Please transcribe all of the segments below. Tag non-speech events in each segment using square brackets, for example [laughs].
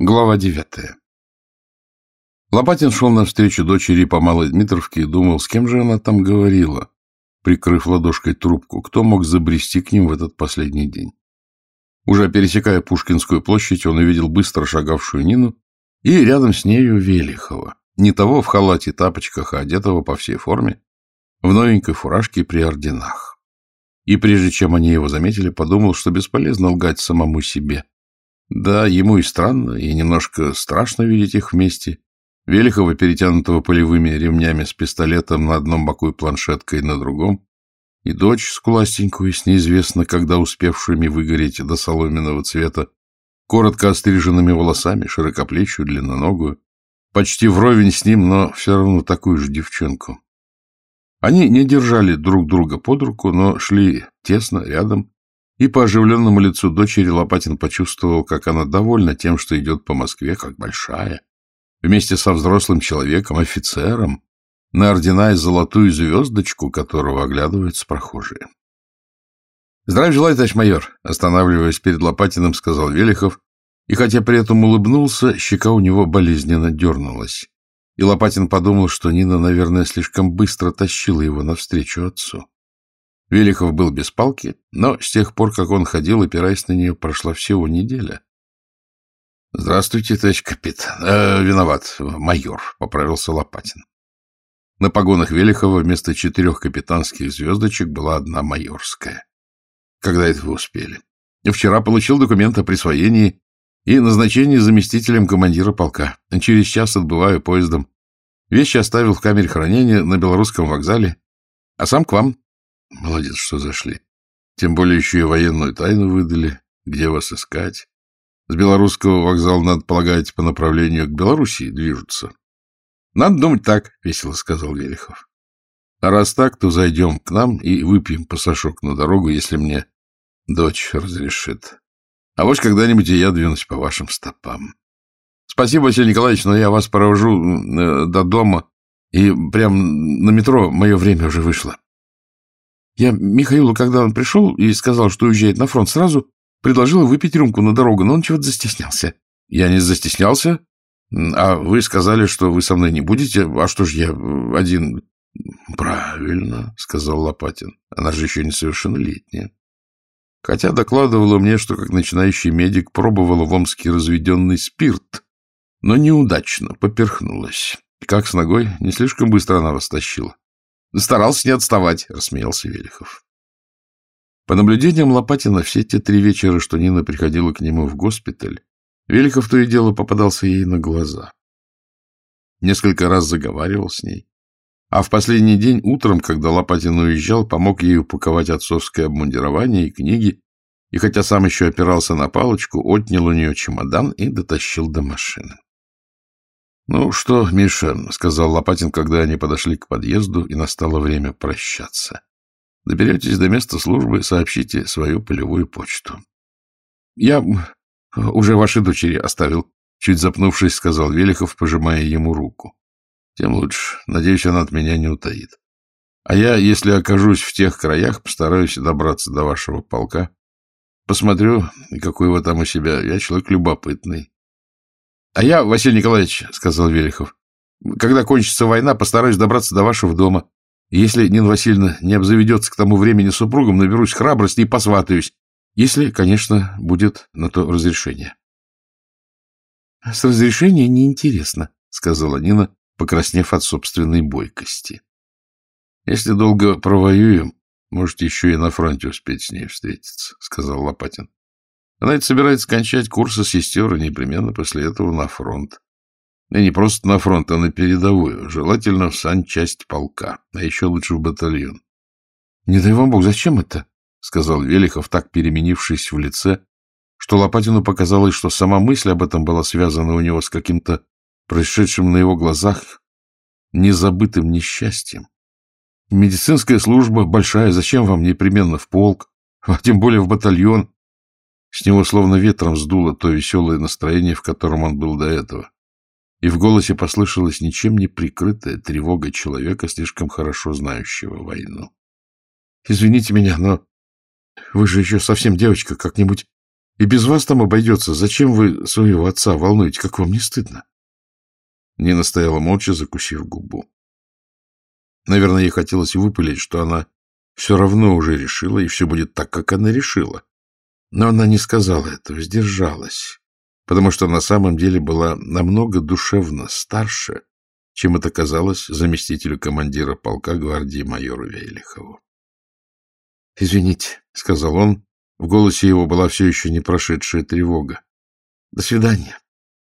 Глава девятая Лопатин шел навстречу дочери по Малой Дмитровке и думал, с кем же она там говорила, прикрыв ладошкой трубку, кто мог забрести к ним в этот последний день. Уже пересекая Пушкинскую площадь, он увидел быстро шагавшую Нину и рядом с нею Велихова, не того в халате и тапочках, а одетого по всей форме, в новенькой фуражке при орденах. И прежде чем они его заметили, подумал, что бесполезно лгать самому себе. Да, ему и странно, и немножко страшно видеть их вместе. Велихова, перетянутого полевыми ремнями с пистолетом на одном боку и планшеткой на другом, и дочь скуластенькую, с неизвестно когда успевшими выгореть до соломенного цвета, коротко остриженными волосами, широкоплечую, длинноногую, почти вровень с ним, но все равно такую же девчонку. Они не держали друг друга под руку, но шли тесно, рядом, и по оживленному лицу дочери Лопатин почувствовал, как она довольна тем, что идет по Москве, как большая, вместе со взрослым человеком, офицером, на ордена и золотую звездочку, которого оглядываются прохожие. — Здравия желаю, товарищ майор! — останавливаясь перед Лопатиным, сказал Велихов, и хотя при этом улыбнулся, щека у него болезненно дернулась. И Лопатин подумал, что Нина, наверное, слишком быстро тащила его навстречу отцу. Велихов был без палки, но с тех пор, как он ходил, опираясь на нее, прошла всего неделя. — Здравствуйте, товарищ капитан. Э, виноват, майор, — поправился Лопатин. На погонах Велихова вместо четырех капитанских звездочек была одна майорская. Когда это вы успели? Вчера получил документ о присвоении и назначение заместителем командира полка. Через час отбываю поездом. Вещи оставил в камере хранения на Белорусском вокзале. А сам к вам. Молодец, что зашли. Тем более еще и военную тайну выдали. Где вас искать? С Белорусского вокзала, надо полагать, по направлению к Белоруссии движутся. Надо думать так, — весело сказал Верехов. А раз так, то зайдем к нам и выпьем посошок на дорогу, если мне дочь разрешит. А вот когда-нибудь и я двинусь по вашим стопам. Спасибо, Василий Николаевич, но я вас провожу э, до дома, и прям на метро мое время уже вышло. Я Михаилу, когда он пришел и сказал, что уезжает на фронт, сразу предложил выпить рюмку на дорогу, но он чего-то застеснялся. Я не застеснялся, а вы сказали, что вы со мной не будете, а что ж я один... Правильно, сказал Лопатин, она же еще несовершеннолетняя. Хотя докладывала мне, что как начинающий медик пробовала в Омске разведенный спирт, но неудачно поперхнулась. Как с ногой, не слишком быстро она растащила. Старался не отставать, — рассмеялся Велихов. По наблюдениям Лопатина, все те три вечера, что Нина приходила к нему в госпиталь, Велихов то и дело попадался ей на глаза. Несколько раз заговаривал с ней. А в последний день утром, когда Лопатин уезжал, помог ей упаковать отцовское обмундирование и книги, и хотя сам еще опирался на палочку, отнял у нее чемодан и дотащил до машины. — Ну что, Миша, — сказал Лопатин, когда они подошли к подъезду, и настало время прощаться. — Доберетесь до места службы, сообщите свою полевую почту. — Я уже вашей дочери оставил, — чуть запнувшись, сказал Велихов, пожимая ему руку. — Тем лучше. Надеюсь, она от меня не утаит. А я, если окажусь в тех краях, постараюсь добраться до вашего полка. Посмотрю, какой вы там у себя. Я человек любопытный. — А я, Василий Николаевич, — сказал Велихов, — когда кончится война, постараюсь добраться до вашего дома. Если Нина Васильевна не обзаведется к тому времени супругом, наберусь храбрости и посватаюсь. Если, конечно, будет на то разрешение. — С разрешения неинтересно, — сказала Нина, покраснев от собственной бойкости. — Если долго провоюем, можете еще и на фронте успеть с ней встретиться, — сказал Лопатин. Она ведь собирается кончать курсы сестер и непременно после этого на фронт. И не просто на фронт, а на передовую, желательно в санчасть полка, а еще лучше в батальон. — Не дай вам бог, зачем это? — сказал Велихов, так переменившись в лице, что Лопатину показалось, что сама мысль об этом была связана у него с каким-то происшедшим на его глазах незабытым несчастьем. Медицинская служба большая, зачем вам непременно в полк, а тем более в батальон? С него словно ветром сдуло то веселое настроение, в котором он был до этого. И в голосе послышалась ничем не прикрытая тревога человека, слишком хорошо знающего войну. — Извините меня, но вы же еще совсем девочка, как-нибудь И без вас там обойдется. Зачем вы своего отца волнуете? Как вам не стыдно? Нина стояла молча, закусив губу. Наверное, ей хотелось выпылить, что она все равно уже решила, и все будет так, как она решила. Но она не сказала этого, сдержалась, потому что на самом деле была намного душевно старше, чем это казалось заместителю командира полка гвардии майору Вейлихову. — Извините, — сказал он, в голосе его была все еще не прошедшая тревога. — До свидания.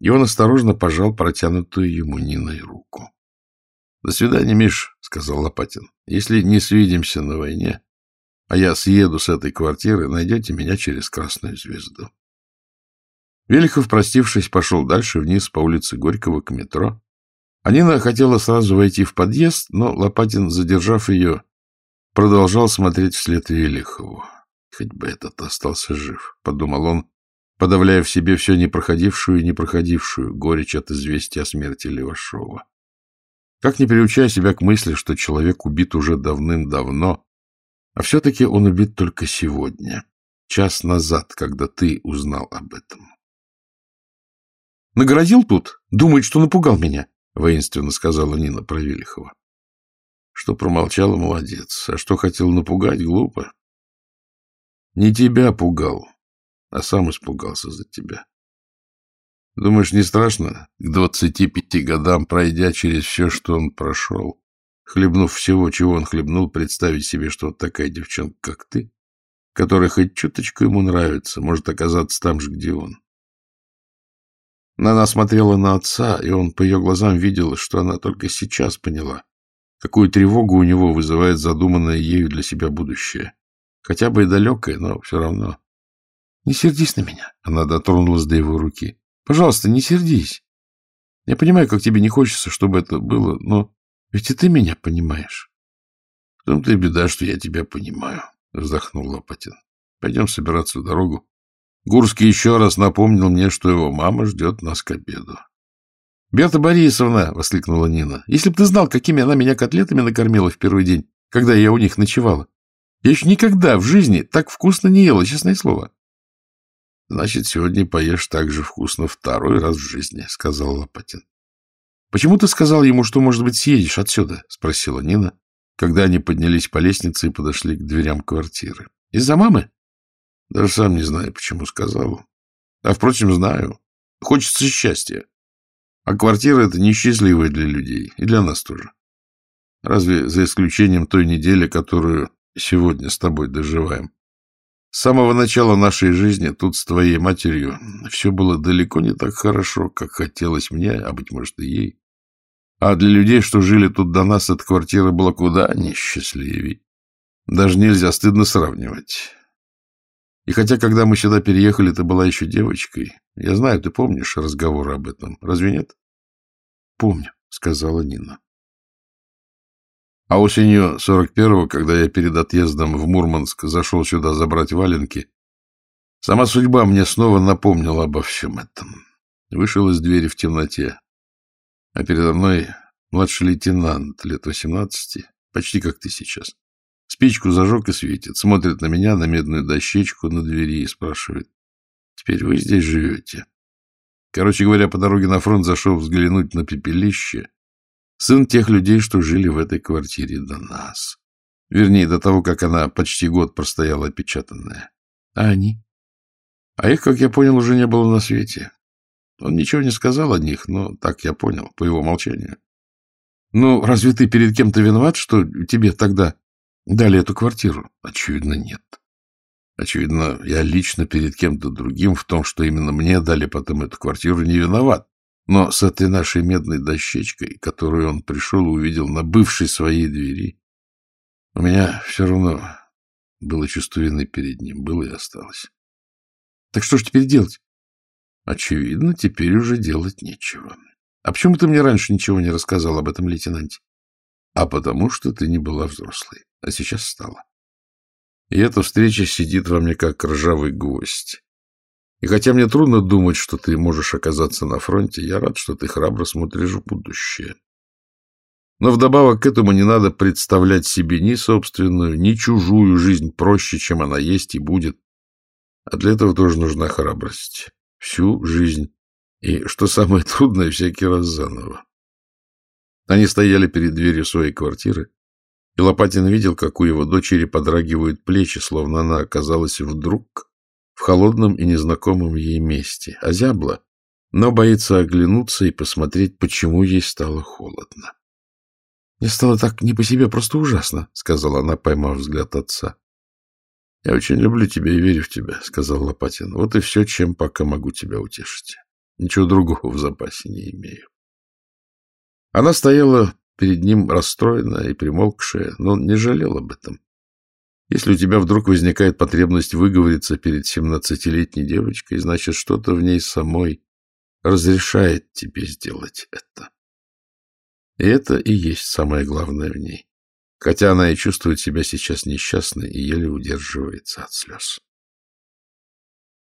И он осторожно пожал протянутую ему Ниной руку. — До свидания, Миш, — сказал Лопатин. — Если не свидимся на войне, а я съеду с этой квартиры, найдете меня через Красную Звезду. Велихов, простившись, пошел дальше вниз по улице Горького к метро. Анина хотела сразу войти в подъезд, но Лопатин, задержав ее, продолжал смотреть вслед Велихову. «Хоть бы этот остался жив», — подумал он, подавляя в себе все непроходившую и непроходившую горечь от известия о смерти Левашова. Как не приучая себя к мысли, что человек убит уже давным-давно, а все-таки он убит только сегодня, час назад, когда ты узнал об этом. «Наградил тут? Думает, что напугал меня», — воинственно сказала Нина Провелихова. Что промолчала, молодец. А что хотел напугать, глупо. Не тебя пугал, а сам испугался за тебя. Думаешь, не страшно, к двадцати пяти годам, пройдя через все, что он прошел, хлебнув всего, чего он хлебнул, представить себе, что вот такая девчонка, как ты, которая хоть чуточку ему нравится, может оказаться там же, где он. Она смотрела на отца, и он по ее глазам видел, что она только сейчас поняла, какую тревогу у него вызывает задуманное ею для себя будущее. Хотя бы и далекое, но все равно. — Не сердись на меня. Она дотронулась до его руки. — Пожалуйста, не сердись. Я понимаю, как тебе не хочется, чтобы это было, но ведь и ты меня понимаешь. — В том-то и беда, что я тебя понимаю, — вздохнул Лопатин. — Пойдем собираться в дорогу. Гурский еще раз напомнил мне, что его мама ждет нас к обеду. — Берта Борисовна! — воскликнула Нина. — Если бы ты знал, какими она меня котлетами накормила в первый день, когда я у них ночевала. Я еще никогда в жизни так вкусно не ела, честное слово. — Значит, сегодня поешь так же вкусно второй раз в жизни, — сказал Лопатин. Почему ты сказал ему, что, может быть, съедешь отсюда? — спросила Нина, когда они поднялись по лестнице и подошли к дверям квартиры. — Из-за мамы? — Даже сам не знаю, почему сказал. А, впрочем, знаю. Хочется счастья. А квартира — это несчастливая для людей. И для нас тоже. Разве за исключением той недели, которую сегодня с тобой доживаем. С самого начала нашей жизни тут с твоей матерью все было далеко не так хорошо, как хотелось мне, а, быть может, и ей. А для людей, что жили тут до нас, эта квартира была куда несчастливей. Даже нельзя стыдно сравнивать. И хотя, когда мы сюда переехали, ты была еще девочкой. Я знаю, ты помнишь разговор об этом. Разве нет? — Помню, — сказала Нина. А осенью 41-го, когда я перед отъездом в Мурманск зашел сюда забрать валенки, сама судьба мне снова напомнила обо всем этом. Вышел из двери в темноте, а передо мной младший лейтенант лет восемнадцати, почти как ты сейчас. Спичку зажег и светит, смотрит на меня, на медную дощечку на двери и спрашивает, «Теперь вы здесь живете?» Короче говоря, по дороге на фронт зашел взглянуть на пепелище. Сын тех людей, что жили в этой квартире до нас. Вернее, до того, как она почти год простояла опечатанная. А они? А их, как я понял, уже не было на свете. Он ничего не сказал о них, но так я понял, по его молчанию. Ну, разве ты перед кем-то виноват, что тебе тогда дали эту квартиру? Очевидно, нет. Очевидно, я лично перед кем-то другим в том, что именно мне дали потом эту квартиру, не виноват. Но с этой нашей медной дощечкой, которую он пришел и увидел на бывшей своей двери, у меня все равно было чувство вины перед ним, было и осталось. Так что же теперь делать? Очевидно, теперь уже делать нечего. А почему ты мне раньше ничего не рассказал об этом лейтенанте? А потому что ты не была взрослой, а сейчас стала. И эта встреча сидит во мне как ржавый гвоздь. И хотя мне трудно думать, что ты можешь оказаться на фронте, я рад, что ты храбро смотришь в будущее. Но вдобавок к этому не надо представлять себе ни собственную, ни чужую жизнь проще, чем она есть и будет. А для этого тоже нужна храбрость. Всю жизнь. И, что самое [laughs] трудное, всякий раз заново. Они стояли перед дверью своей квартиры, и Лопатин видел, как у его дочери подрагивают плечи, словно она оказалась вдруг в холодном и незнакомом ей месте. А зябла, но боится оглянуться и посмотреть, почему ей стало холодно. — Мне стало так не по себе, просто ужасно, — сказала она, поймав взгляд отца. — Я очень люблю тебя и верю в тебя, — сказал Лопатин. — Вот и все, чем пока могу тебя утешить. Ничего другого в запасе не имею. Она стояла перед ним расстроенная и примолкшая, но не жалел об этом. Если у тебя вдруг возникает потребность выговориться перед семнадцатилетней девочкой, значит, что-то в ней самой разрешает тебе сделать это. И это и есть самое главное в ней. Хотя она и чувствует себя сейчас несчастной и еле удерживается от слез.